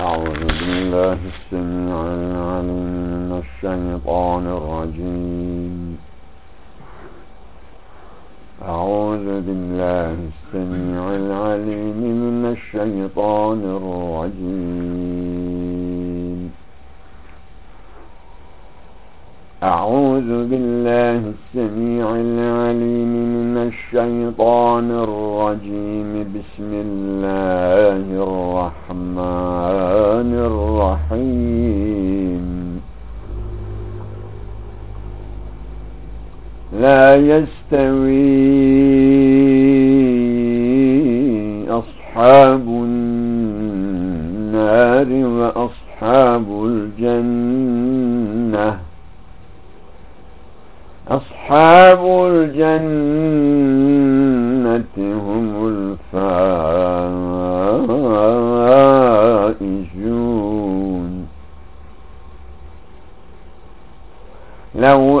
أعوذ بالله السميع العليم من الشيطان الرجيم. أعوذ بالله السميع العليم من الشيطان الرجيم. أعوذ بالله السميع العليم من الشيطان الرجيم. بسم الله الرحمن الرحيم لا يستوي أصحاب النار وأصحاب الجنة. أصحاب الجنة هم الفائزون. لو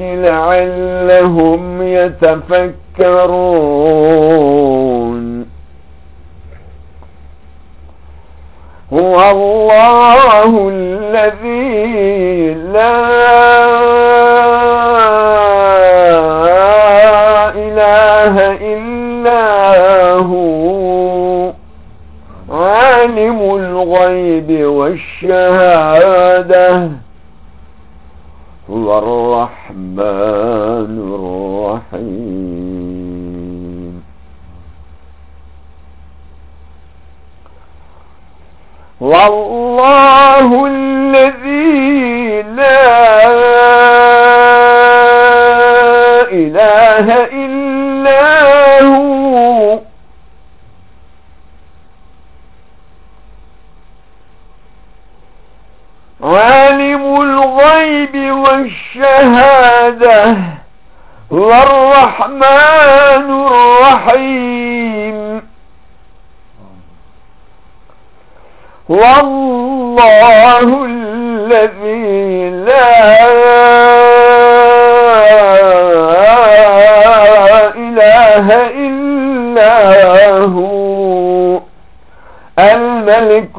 لعلهم يتفكرون. هو الله الذي لا إله إلا هو. عالم الغيب والشهادة. هو الرحمن الرحيم. والله الذي لا إله إلا هو. عالم الغيب والشهادة هو الرحمن الرحيم. والله الذي لا إله إلا هو الملك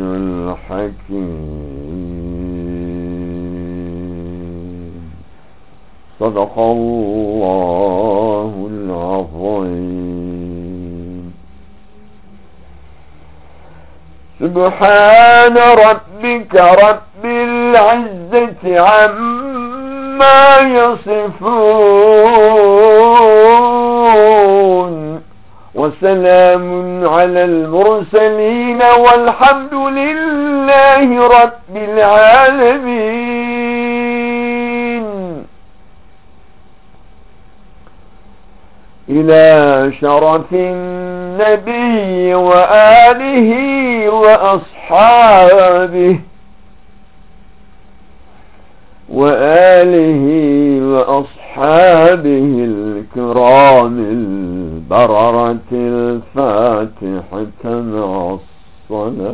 الحكيم صدق الله العظيم. سبحان ربك رب العزة عما يصفون. وسلام على المرسلين والحمد لله رب العالمين. إلى شرف النبي وآله وأصحابه وآله وأصحابه الكرام. البررة الفاتحة مع الصلوات